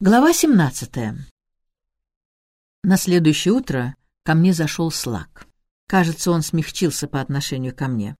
Глава 17. На следующее утро ко мне зашел Слак. Кажется, он смягчился по отношению ко мне.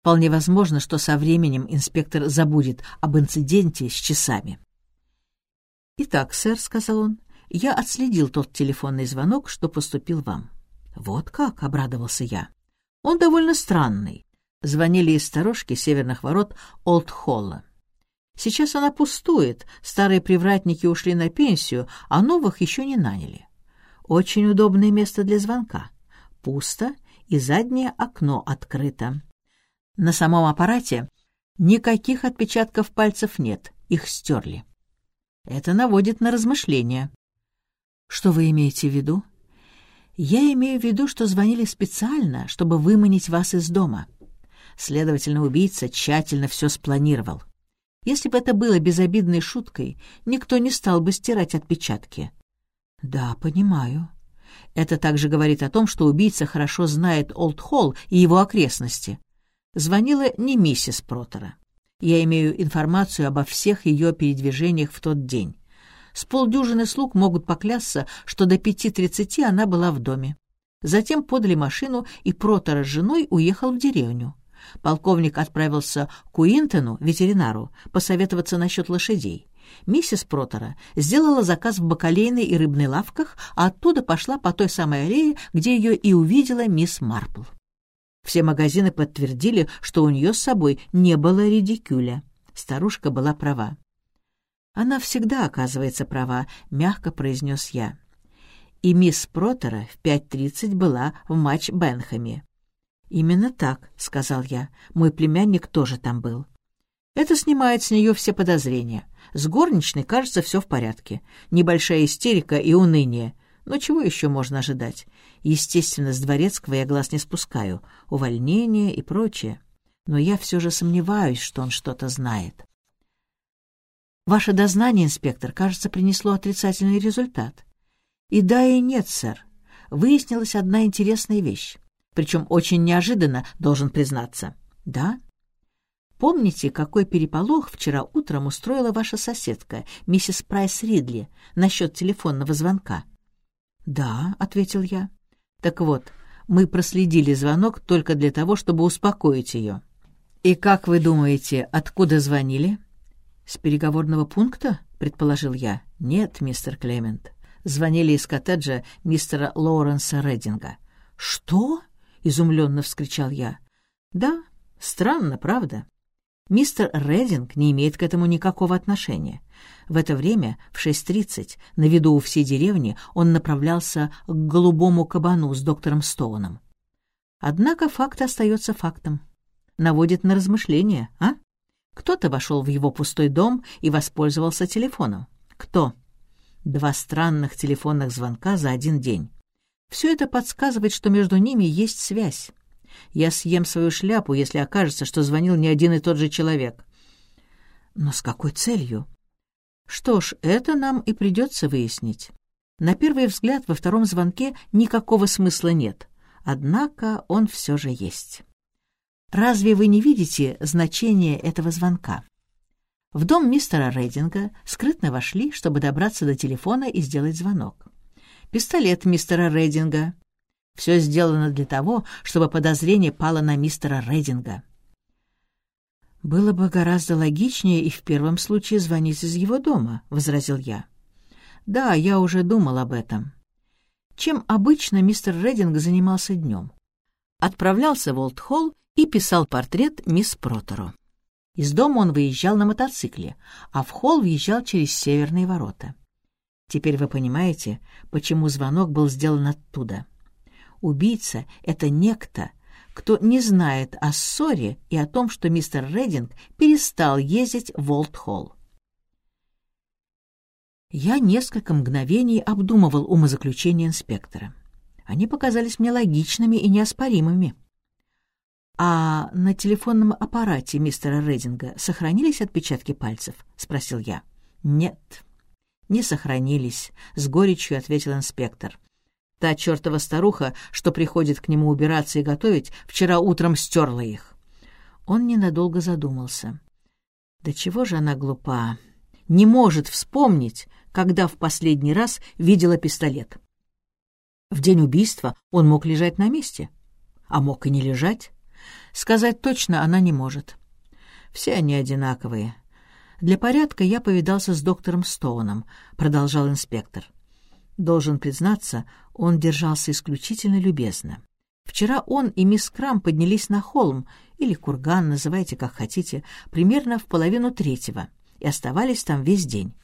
Вполне возможно, что со временем инспектор забудет об инциденте с часами. «Итак, сэр», — сказал он, — «я отследил тот телефонный звонок, что поступил вам». «Вот как», — обрадовался я. «Он довольно странный». Звонили из сторожки северных ворот Олд-Холла. Сейчас она пустует, старые привратники ушли на пенсию, а новых еще не наняли. Очень удобное место для звонка. Пусто, и заднее окно открыто. На самом аппарате никаких отпечатков пальцев нет, их стерли. Это наводит на размышления. Что вы имеете в виду? Я имею в виду, что звонили специально, чтобы выманить вас из дома. Следовательно, убийца тщательно все спланировал. Если бы это было безобидной шуткой, никто не стал бы стирать отпечатки. Да, понимаю. Это также говорит о том, что убийца хорошо знает Олд-Холл и его окрестности. Звонила не миссис Протера. Я имею информацию обо всех ее передвижениях в тот день. С полдюжины слуг могут поклясться, что до пяти тридцати она была в доме. Затем подали машину, и Протера с женой уехал в деревню. Полковник отправился к Уинтону, ветеринару, посоветоваться насчет лошадей. Миссис Протера сделала заказ в бакалейной и рыбной лавках, а оттуда пошла по той самой аллее, где ее и увидела мисс Марпл. Все магазины подтвердили, что у нее с собой не было редикюля. Старушка была права. «Она всегда оказывается права», — мягко произнес я. И мисс Протера в пять тридцать была в матч Бенхэме. «Именно так», — сказал я. «Мой племянник тоже там был». Это снимает с нее все подозрения. С горничной, кажется, все в порядке. Небольшая истерика и уныние. Но чего еще можно ожидать? Естественно, с дворецкого я глаз не спускаю. Увольнение и прочее. Но я все же сомневаюсь, что он что-то знает. Ваше дознание, инспектор, кажется, принесло отрицательный результат. И да, и нет, сэр. Выяснилась одна интересная вещь причем очень неожиданно, должен признаться. Да? Помните, какой переполох вчера утром устроила ваша соседка, миссис Прайс Ридли, насчет телефонного звонка? Да, — ответил я. Так вот, мы проследили звонок только для того, чтобы успокоить ее. И как вы думаете, откуда звонили? С переговорного пункта, предположил я. Нет, мистер Клемент. Звонили из коттеджа мистера Лоуренса Рединга. Что? — изумленно вскричал я. «Да, странно, правда?» Мистер Рединг не имеет к этому никакого отношения. В это время, в 6.30, на виду у всей деревни, он направлялся к голубому кабану с доктором Стоуном. Однако факт остается фактом. Наводит на размышления, а? Кто-то вошел в его пустой дом и воспользовался телефоном. Кто? Два странных телефонных звонка за один день. Все это подсказывает, что между ними есть связь. Я съем свою шляпу, если окажется, что звонил не один и тот же человек. Но с какой целью? Что ж, это нам и придется выяснить. На первый взгляд во втором звонке никакого смысла нет, однако он все же есть. Разве вы не видите значение этого звонка? В дом мистера Рейдинга скрытно вошли, чтобы добраться до телефона и сделать звонок пистолет мистера Рейдинга. Все сделано для того, чтобы подозрение пало на мистера Рейдинга. «Было бы гораздо логичнее и в первом случае звонить из его дома», — возразил я. «Да, я уже думал об этом. Чем обычно мистер Рейдинг занимался днем? Отправлялся в Олд-Холл и писал портрет мисс Протеру. Из дома он выезжал на мотоцикле, а в холл въезжал через северные ворота. Теперь вы понимаете, почему звонок был сделан оттуда. Убийца — это некто, кто не знает о ссоре и о том, что мистер Рединг перестал ездить в Волт-Холл. Я несколько мгновений обдумывал умозаключения инспектора. Они показались мне логичными и неоспоримыми. «А на телефонном аппарате мистера Рединга сохранились отпечатки пальцев?» — спросил я. «Нет», не сохранились», — с горечью ответил инспектор. «Та чертова старуха, что приходит к нему убираться и готовить, вчера утром стерла их». Он ненадолго задумался. «Да чего же она глупа? Не может вспомнить, когда в последний раз видела пистолет. В день убийства он мог лежать на месте, а мог и не лежать. Сказать точно она не может. Все они одинаковые. Для порядка я повидался с доктором Стоуном, продолжал инспектор. Должен признаться, он держался исключительно любезно. Вчера он и мисс Крам поднялись на холм, или курган, называйте как хотите, примерно в половину третьего, и оставались там весь день.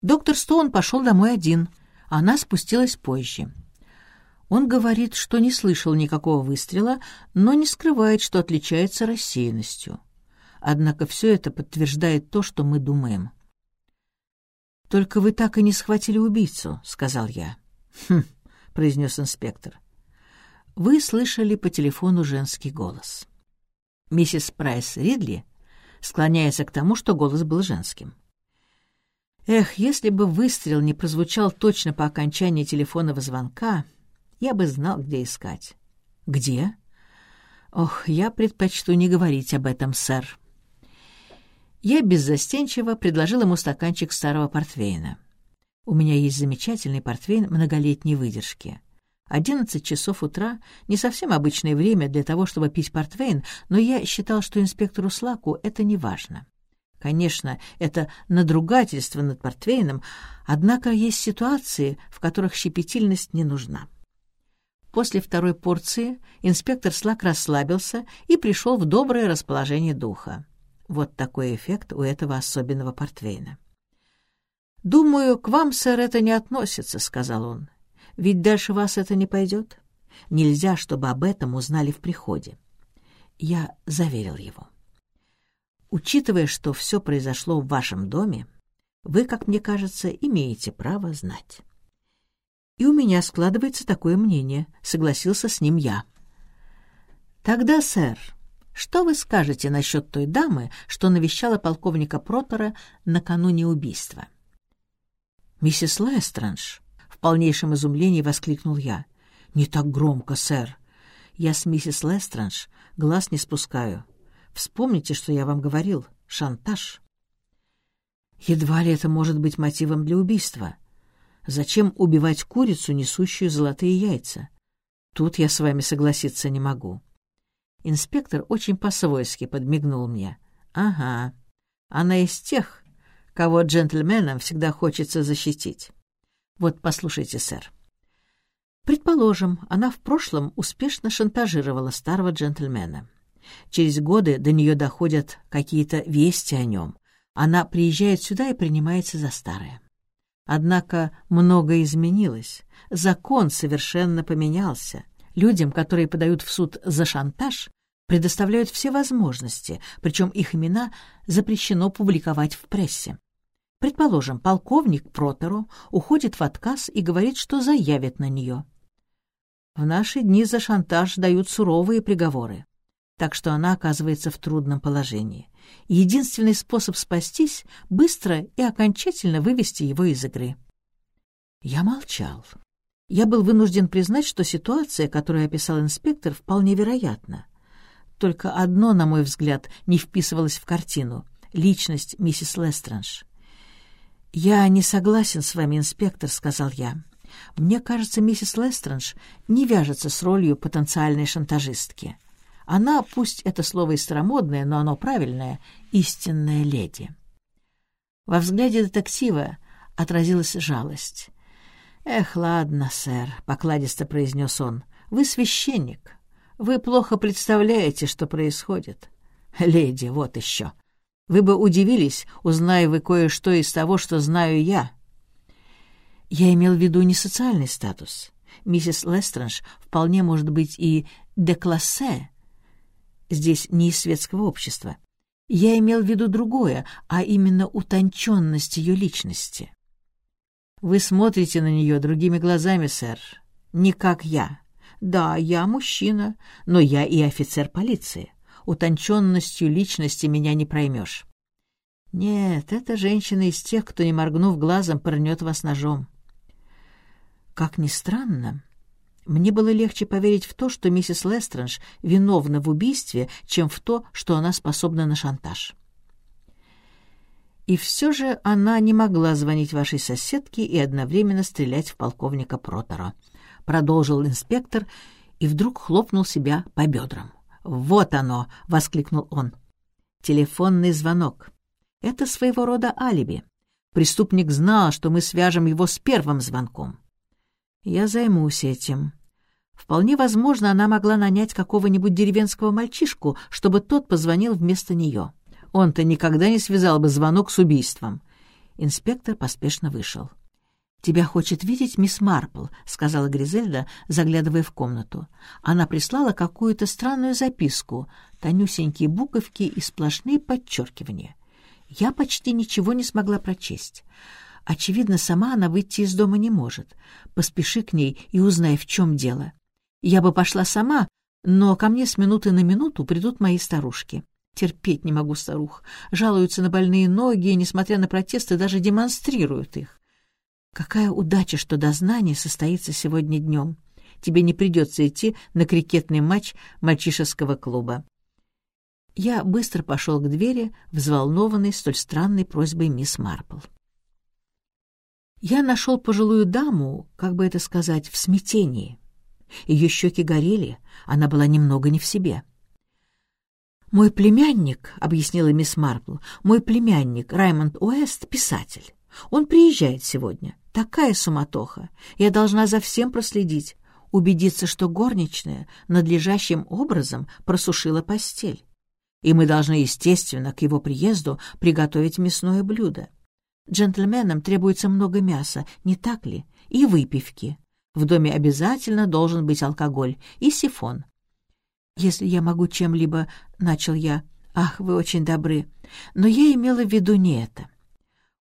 Доктор Стоун пошел домой один, а она спустилась позже. Он говорит, что не слышал никакого выстрела, но не скрывает, что отличается рассеянностью. Однако все это подтверждает то, что мы думаем. «Только вы так и не схватили убийцу», — сказал я. «Хм», — произнес инспектор. «Вы слышали по телефону женский голос». Миссис Прайс Ридли склоняется к тому, что голос был женским. Эх, если бы выстрел не прозвучал точно по окончании телефонного звонка, я бы знал, где искать. «Где?» «Ох, я предпочту не говорить об этом, сэр». Я беззастенчиво предложил ему стаканчик старого портвейна. У меня есть замечательный портвейн многолетней выдержки. Одиннадцать часов утра — не совсем обычное время для того, чтобы пить портвейн, но я считал, что инспектору Слаку это не важно. Конечно, это надругательство над портвейном, однако есть ситуации, в которых щепетильность не нужна. После второй порции инспектор Слак расслабился и пришел в доброе расположение духа. Вот такой эффект у этого особенного портвейна. «Думаю, к вам, сэр, это не относится», — сказал он. «Ведь дальше вас это не пойдет. Нельзя, чтобы об этом узнали в приходе». Я заверил его. «Учитывая, что все произошло в вашем доме, вы, как мне кажется, имеете право знать». «И у меня складывается такое мнение», — согласился с ним я. «Тогда, сэр, что вы скажете насчет той дамы, что навещала полковника Протора накануне убийства? «Миссис Лестранж!» — в полнейшем изумлении воскликнул я. «Не так громко, сэр. Я с миссис Лестранж глаз не спускаю. Вспомните, что я вам говорил. Шантаж». «Едва ли это может быть мотивом для убийства. Зачем убивать курицу, несущую золотые яйца? Тут я с вами согласиться не могу». Инспектор очень по-свойски подмигнул мне. «Ага, она из тех, кого джентльменам всегда хочется защитить. Вот послушайте, сэр. Предположим, она в прошлом успешно шантажировала старого джентльмена. Через годы до нее доходят какие-то вести о нем. Она приезжает сюда и принимается за старое. Однако многое изменилось. Закон совершенно поменялся. Людям, которые подают в суд за шантаж, предоставляют все возможности, причем их имена запрещено публиковать в прессе. Предположим, полковник Протеро уходит в отказ и говорит, что заявит на нее. В наши дни за шантаж дают суровые приговоры, так что она оказывается в трудном положении. Единственный способ спастись — быстро и окончательно вывести его из игры. Я молчал. Я был вынужден признать, что ситуация, которую описал инспектор, вполне вероятна. Только одно, на мой взгляд, не вписывалось в картину — личность миссис Лестранж. «Я не согласен с вами, инспектор», — сказал я. «Мне кажется, миссис Лестранж не вяжется с ролью потенциальной шантажистки. Она, пусть это слово и старомодное, но оно правильное, истинная леди». Во взгляде детектива отразилась жалость. «Эх, ладно, сэр», — покладисто произнес он, — «вы священник, вы плохо представляете, что происходит. Леди, вот еще. Вы бы удивились, узная вы кое-что из того, что знаю я. Я имел в виду не социальный статус. Миссис Лестранж вполне может быть и де классе. Здесь не из светского общества. Я имел в виду другое, а именно утонченность ее личности. Вы смотрите на нее другими глазами, сэр, не как я. Да, я мужчина, но я и офицер полиции. Утонченностью личности меня не проймешь. Нет, эта женщина из тех, кто, не моргнув глазом, пырнет вас ножом. Как ни странно, мне было легче поверить в то, что миссис Лестранж виновна в убийстве, чем в то, что она способна на шантаж. И все же она не могла звонить вашей соседке и одновременно стрелять в полковника Протора. Продолжил инспектор и вдруг хлопнул себя по бедрам. «Вот оно!» — воскликнул он. «Телефонный звонок. Это своего рода алиби. Преступник знал, что мы свяжем его с первым звонком. Я займусь этим. Вполне возможно, она могла нанять какого-нибудь деревенского мальчишку, чтобы тот позвонил вместо нее. Он-то никогда не связал бы звонок с убийством. Инспектор поспешно вышел. «Тебя хочет видеть мисс Марпл», — сказала Гризельда, заглядывая в комнату. Она прислала какую-то странную записку, тонюсенькие буковки и сплошные подчеркивания. Я почти ничего не смогла прочесть. Очевидно, сама она выйти из дома не может. Поспеши к ней и узнай, в чем дело. Я бы пошла сама, но ко мне с минуты на минуту придут мои старушки. Терпеть не могу старух. Жалуются на больные ноги и, несмотря на протесты, даже демонстрируют их. Какая удача, что дознание состоится сегодня днем. Тебе не придется идти на крикетный матч мальчишеского клуба. Я быстро пошел к двери, взволнованный столь странной просьбой мисс Марпл. Я нашел пожилую даму, как бы это сказать, в смятении. Ее щеки горели, она была немного не в себе. — «Мой племянник», — объяснила мисс Марпл, — «мой племянник Раймонд Уэст — писатель. Он приезжает сегодня. Такая суматоха. Я должна за всем проследить, убедиться, что горничная надлежащим образом просушила постель. И мы должны, естественно, к его приезду приготовить мясное блюдо. Джентльменам требуется много мяса, не так ли? И выпивки. В доме обязательно должен быть алкоголь и сифон. «Если я могу чем-либо...» — начал я. «Ах, вы очень добры. Но я имела в виду не это.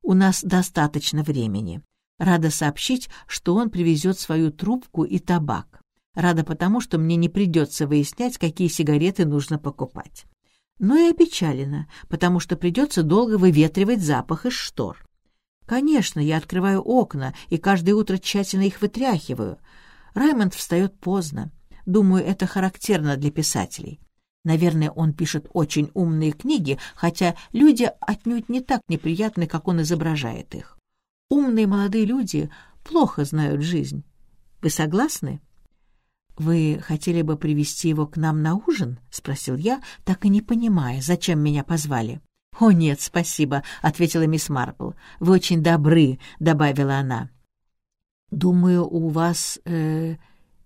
У нас достаточно времени. Рада сообщить, что он привезет свою трубку и табак. Рада потому, что мне не придется выяснять, какие сигареты нужно покупать. Но и опечалена, потому что придется долго выветривать запах из штор. Конечно, я открываю окна и каждое утро тщательно их вытряхиваю. Раймонд встает поздно. Думаю, это характерно для писателей. Наверное, он пишет очень умные книги, хотя люди отнюдь не так неприятны, как он изображает их. Умные молодые люди плохо знают жизнь. Вы согласны? «Вы хотели бы привести его к нам на ужин?» — спросил я, так и не понимая, зачем меня позвали. «О, нет, спасибо», — ответила мисс Марпл. «Вы очень добры», — добавила она. «Думаю, у вас... Э,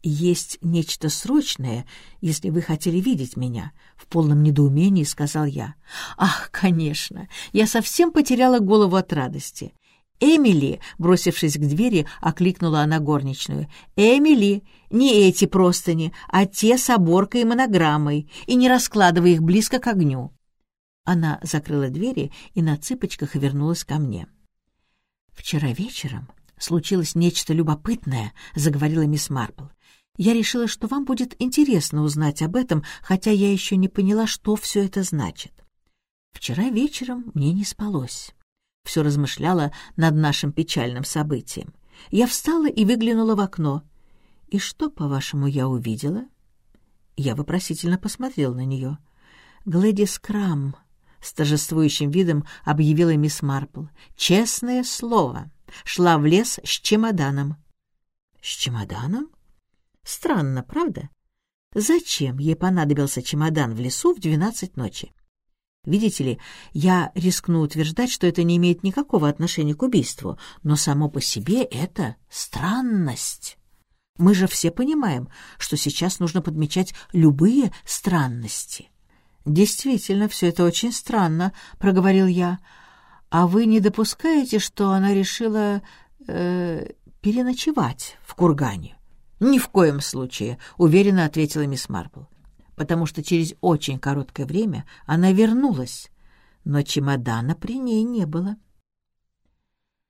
есть нечто срочное, если вы хотели видеть меня», — в полном недоумении сказал я. «Ах, конечно! Я совсем потеряла голову от радости». «Эмили!» — бросившись к двери, окликнула она горничную. «Эмили! Не эти простыни, а те с оборкой и монограммой, и не раскладывай их близко к огню». Она закрыла двери и на цыпочках вернулась ко мне. «Вчера вечером случилось нечто любопытное», — заговорила мисс Марпл. Я решила, что вам будет интересно узнать об этом, хотя я еще не поняла, что все это значит. Вчера вечером мне не спалось. Все размышляла над нашим печальным событием. Я встала и выглянула в окно. И что, по-вашему, я увидела? Я вопросительно посмотрел на нее. «Глэдис Крам», — с торжествующим видом объявила мисс Марпл. «Честное слово. Шла в лес с чемоданом». «С чемоданом?» Странно, правда? Зачем ей понадобился чемодан в лесу в двенадцать ночи? Видите ли, я рискну утверждать, что это не имеет никакого отношения к убийству, но само по себе это странность. Мы же все понимаем, что сейчас нужно подмечать любые странности. «Действительно, все это очень странно», — проговорил я. «А вы не допускаете, что она решила э, переночевать в кургане?» «Ни в коем случае», — уверенно ответила мисс Марпл, потому что через очень короткое время она вернулась, но чемодана при ней не было.